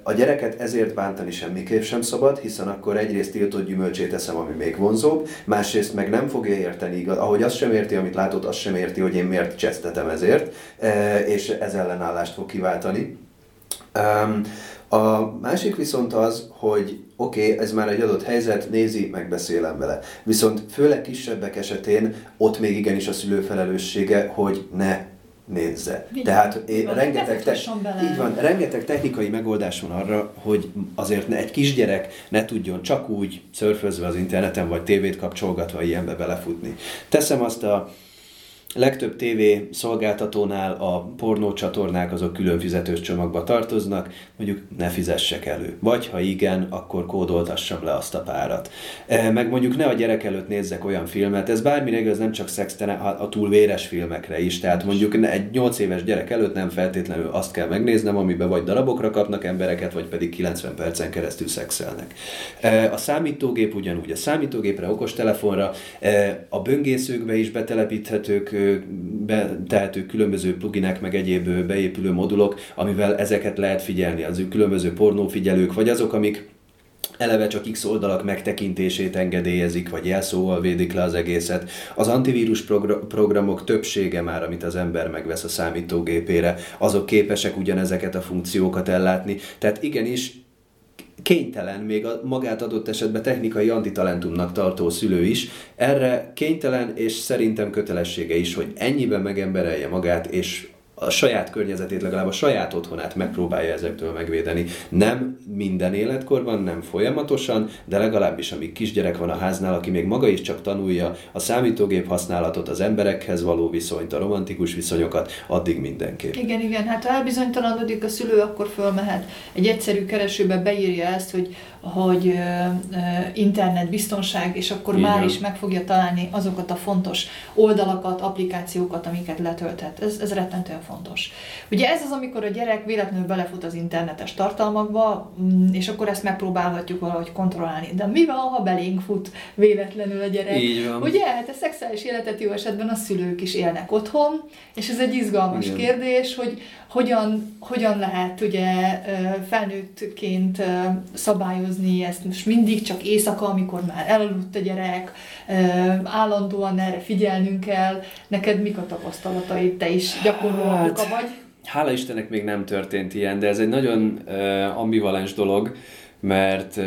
A gyereket ezért bántani semmiképp sem szabad, hiszen akkor egyrészt tiltott gyümölcsét eszem, ami még vonzóbb, másrészt meg nem fogja érteni, igaz, ahogy azt sem érti, amit látott, azt sem érti, hogy én miért csesztetem ezért, és ez ellenállást fog kiváltani. A másik viszont az, hogy oké, okay, ez már egy adott helyzet, nézi, megbeszélem vele. Viszont főleg kisebbek esetén ott még igenis a szülő felelőssége, hogy ne nézze. Így Tehát én, van, rengeteg, te, így van, rengeteg technikai megoldás van arra, hogy azért egy kisgyerek ne tudjon csak úgy szörfözve az interneten, vagy tévét kapcsolgatva ilyenbe belefutni. Teszem azt a legtöbb TV szolgáltatónál a pornócsatornák azok külön fizetős csomagba tartoznak, mondjuk ne fizessek elő. Vagy ha igen, akkor kódoltassam le azt a párat. E, meg mondjuk ne a gyerek előtt nézzek olyan filmet, ez bármire igaz, nem csak szextene, a túl véres filmekre is. Tehát mondjuk egy 8 éves gyerek előtt nem feltétlenül azt kell megnéznem, amiben vagy darabokra kapnak embereket, vagy pedig 90 percen keresztül szexelnek. E, a számítógép ugyanúgy, a számítógépre, okostelefonra, e, a böngészőkbe is betelepíthetők betehető különböző pluginek, meg egyéb beépülő modulok, amivel ezeket lehet figyelni. Az különböző pornófigyelők, vagy azok, amik eleve csak X oldalak megtekintését engedélyezik, vagy jelszóval védik le az egészet. Az antivírus programok többsége már, amit az ember megvesz a számítógépére, azok képesek ugyanezeket a funkciókat ellátni. Tehát igenis kénytelen, még a magát adott esetben technikai antitalentumnak tartó szülő is, erre kénytelen és szerintem kötelessége is, hogy ennyiben megemberelje magát, és a saját környezetét, legalább a saját otthonát megpróbálja ezektől megvédeni. Nem minden életkorban, nem folyamatosan, de legalábbis amíg kisgyerek van a háznál, aki még maga is csak tanulja a számítógép használatot, az emberekhez való viszonyt, a romantikus viszonyokat, addig mindenképp. Igen, igen, hát ha elbizonytalanodik a szülő, akkor fölmehet. Egy egyszerű keresőbe beírja ezt, hogy hogy internet biztonság, és akkor Igen. már is meg fogja találni azokat a fontos oldalakat, applikációkat, amiket letölthet. Ez, ez rettentően fontos. Ugye ez az, amikor a gyerek véletlenül belefut az internetes tartalmakba, mm, és akkor ezt megpróbálhatjuk valahogy kontrollálni. De mi van, ha belénk fut véletlenül a gyerek? Így van. Ugye, hát a szexuális életet jó esetben a szülők is élnek otthon, és ez egy izgalmas Igen. kérdés, hogy hogyan, hogyan lehet ugye felnőttként szabályozni ezt most mindig csak éjszaka, amikor már elaludt a gyerek, állandóan erre figyelnünk kell. Neked mik a tapasztalataid? Te is gyakorló hát, vagy? Hála Istennek még nem történt ilyen, de ez egy nagyon ambivalens dolog, mert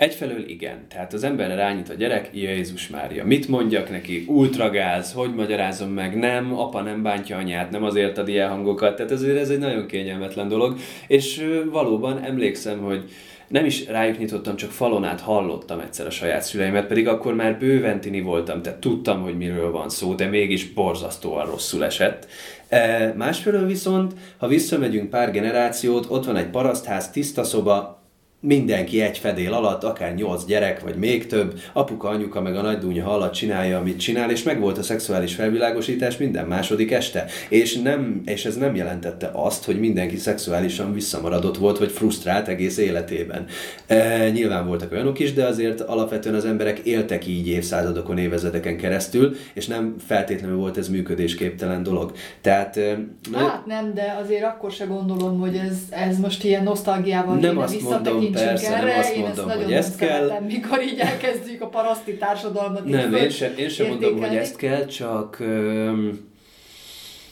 Egyfelől igen, tehát az emberre rányít a gyerek, Jézus Mária. Mit mondjak neki? Ultragáz, hogy magyarázom meg? Nem, apa nem bántja anyát, nem azért ad ilyen hangokat, tehát ezért ez egy nagyon kényelmetlen dolog. És valóban emlékszem, hogy nem is rájuk nyitottam, csak falon át hallottam egyszer a saját szüleimet, pedig akkor már bőven tini voltam, tehát tudtam, hogy miről van szó, de mégis borzasztóan rosszul esett. E, másfelől viszont, ha visszamegyünk pár generációt, ott van egy parasztház, tiszta szoba, mindenki egy fedél alatt, akár nyolc gyerek, vagy még több, apuka, anyuka meg a nagy dúnya alatt csinálja, amit csinál, és megvolt a szexuális felvilágosítás minden második este. És, nem, és ez nem jelentette azt, hogy mindenki szexuálisan visszamaradott volt, vagy frusztrált egész életében. E, nyilván voltak olyanok is, de azért alapvetően az emberek éltek így évszázadokon, évezredeken keresztül, és nem feltétlenül volt ez működésképtelen dolog. Tehát, na, hát nem, de azért akkor se gondolom, hogy ez, ez most ilyen nosztalgiával nem azt persze, erre. nem azt mondom, ezt hogy ezt kell. Szeretem, mikor így elkezdjük a paraszti társadalmat. Nem, én sem, én sem mondom, hogy ezt kell, csak,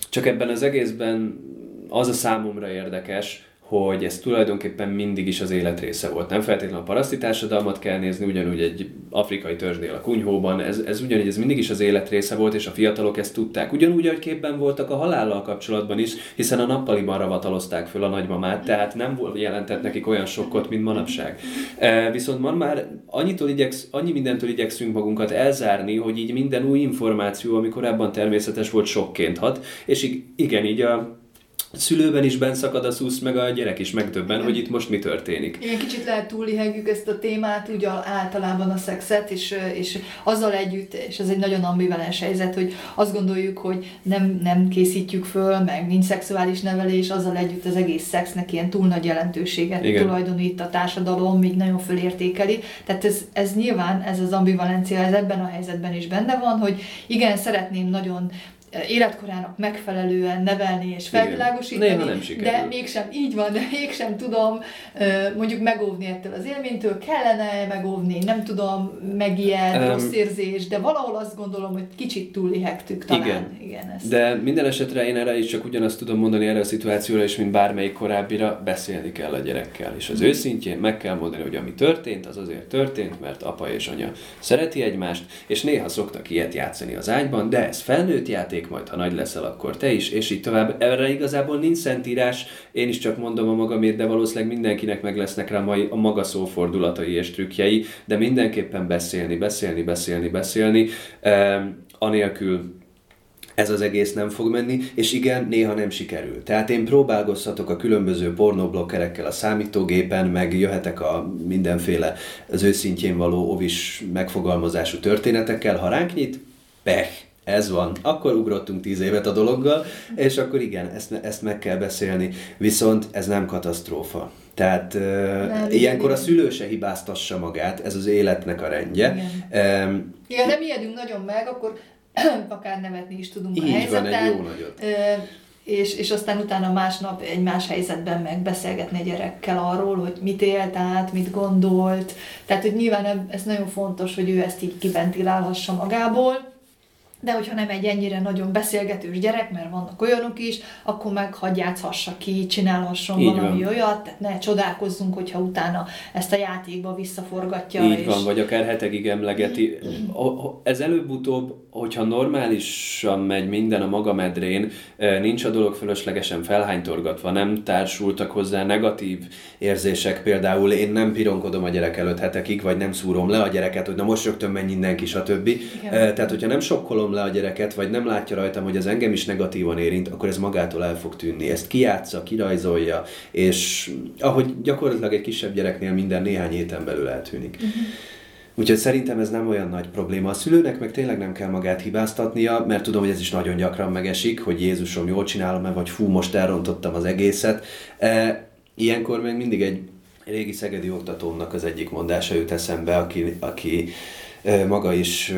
csak ebben az egészben az a számomra érdekes, hogy ez tulajdonképpen mindig is az élet része volt. Nem feltétlenül a paraszti társadalmat kell nézni, ugyanúgy egy afrikai törzsnél a kunyhóban, ez, ez ugyanígy, ez mindig is az élet része volt, és a fiatalok ezt tudták. Ugyanúgy, ahogy képben voltak a halállal kapcsolatban is, hiszen a nappaliban ravatalozták föl a nagymamát, tehát nem jelentett nekik olyan sokkot, mint manapság. E, viszont man már annyitól igyeksz, annyi mindentől igyekszünk magunkat elzárni, hogy így minden új információ, ami korábban természetes volt, sokként hat, és igen, így a szülőben is benszakad a szusz, meg a gyerek is megdöbben, hogy itt most mi történik. Igen, kicsit lehet túlihegjük ezt a témát, ugye általában a szexet, és, és azzal együtt, és ez egy nagyon ambivalens helyzet, hogy azt gondoljuk, hogy nem, nem készítjük föl, meg nincs szexuális nevelés, azzal együtt az egész szexnek ilyen túl nagy jelentőséget Igen. tulajdonít a társadalom, így nagyon fölértékeli. Tehát ez, ez nyilván, ez az ambivalencia, ez ebben a helyzetben is benne van, hogy igen, szeretném nagyon életkorának megfelelően nevelni és felvilágosítani, Néha nem de mégsem így van, de mégsem tudom mondjuk megóvni ettől az élménytől, kellene megóvni, nem tudom, megijed, um, rossz érzés, de valahol azt gondolom, hogy kicsit túlihegtük talán. Igen, igen ezt. de minden esetre én erre is csak ugyanazt tudom mondani erre a szituációra is, mint bármelyik korábbira, beszélni kell a gyerekkel, és az mm. őszintjén meg kell mondani, hogy ami történt, az azért történt, mert apa és anya szereti egymást, és néha szoktak ilyet játszani az ágyban, de ez felnőtt játék, játék, majd ha nagy leszel, akkor te is, és így tovább. Erre igazából nincs szentírás, én is csak mondom a magamért, de valószínűleg mindenkinek meg lesznek rá a maga szófordulatai és trükkjei, de mindenképpen beszélni, beszélni, beszélni, beszélni, eh, anélkül ez az egész nem fog menni, és igen, néha nem sikerül. Tehát én próbálkozhatok a különböző pornoblokkerekkel a számítógépen, meg jöhetek a mindenféle az őszintjén való ovis megfogalmazású történetekkel, ha ránk nyit, pech ez van. Akkor ugrottunk tíz évet a dologgal, és akkor igen, ezt, ezt meg kell beszélni. Viszont ez nem katasztrófa. Tehát nem, uh, ilyenkor igen. a szülő se hibáztassa magát, ez az életnek a rendje. Igen, um, igen nem ijedünk nagyon meg, akkor *clears throat* akár nevetni is tudunk így a helyzeten. van, egy jó nagyot. Uh, és, és aztán utána másnap egy más helyzetben meg beszélgetni a gyerekkel arról, hogy mit élt át, mit gondolt. Tehát, hogy nyilván ez nagyon fontos, hogy ő ezt így kiventilálhassa magából, de hogyha nem egy ennyire nagyon beszélgetős gyerek, mert vannak olyanok is, akkor meg hagyj játszhassa ki, csinálhasson Így valami van. olyat, tehát ne csodálkozzunk, hogyha utána ezt a játékba visszaforgatja. Így és... van, vagy akár hetekig emlegeti. Ez előbb-utóbb, hogyha normálisan megy minden a maga medrén, nincs a dolog fölöslegesen felhánytorgatva, nem társultak hozzá negatív érzések, például én nem pironkodom a gyerek előtt hetekig, vagy nem szúrom le a gyereket, hogy na most rögtön menj mindenki, stb. Igen. Eh, Tehát, hogyha nem sokkolom le a gyereket, vagy nem látja rajtam, hogy ez engem is negatívan érint, akkor ez magától el fog tűnni. Ezt kijátsza, kirajzolja, és ahogy gyakorlatilag egy kisebb gyereknél minden néhány héten belül eltűnik. Mhm. Úgyhogy szerintem ez nem olyan nagy probléma. A szülőnek meg tényleg nem kell magát hibáztatnia, mert tudom, hogy ez is nagyon gyakran megesik, hogy Jézusom, jól csinálom-e, vagy fú, most elrontottam az egészet. E, ilyenkor még mindig egy régi szegedi oktatómnak az egyik mondása jut eszembe, aki, aki maga is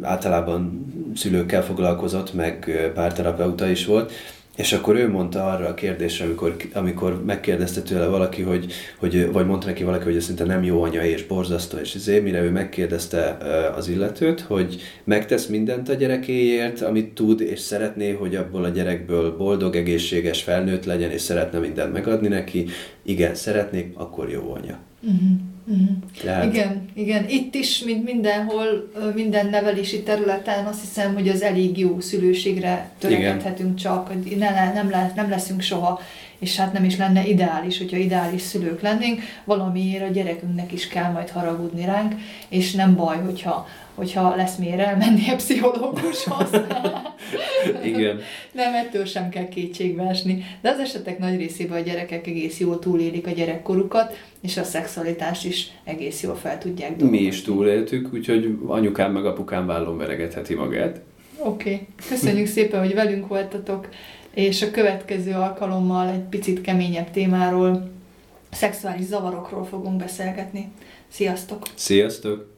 általában szülőkkel foglalkozott, meg párterapeuta is volt, és akkor ő mondta arra a kérdésre, amikor, amikor megkérdezte tőle valaki, hogy, hogy, vagy mondta neki valaki, hogy ez szinte nem jó anya és borzasztó, és izé, mire ő megkérdezte az illetőt, hogy megtesz mindent a gyerekéért, amit tud, és szeretné, hogy abból a gyerekből boldog, egészséges felnőtt legyen, és szeretne mindent megadni neki. Igen, szeretnék, akkor jó anya. Uh-huh, uh-huh. Tehát- Igen, igen. Itt is, mint mindenhol, minden nevelési területen azt hiszem, hogy az elég jó szülőségre törekedhetünk csak, hogy ne, le- nem, le, nem leszünk soha, és hát nem is lenne ideális, hogyha ideális szülők lennénk, valamiért a gyerekünknek is kell majd haragudni ránk, és nem baj, hogyha, hogyha lesz miért elmenni a pszichológushoz. *laughs* Igen. Nem, ettől sem kell kétségbe esni. De az esetek nagy részében a gyerekek egész jól túlélik a gyerekkorukat, és a szexualitást is egész jól fel tudják Mi dolgozni. is túléltük, úgyhogy anyukám meg apukám vállon veregetheti magát. Oké, okay. köszönjük *laughs* szépen, hogy velünk voltatok, és a következő alkalommal egy picit keményebb témáról, szexuális zavarokról fogunk beszélgetni. Sziasztok! Sziasztok!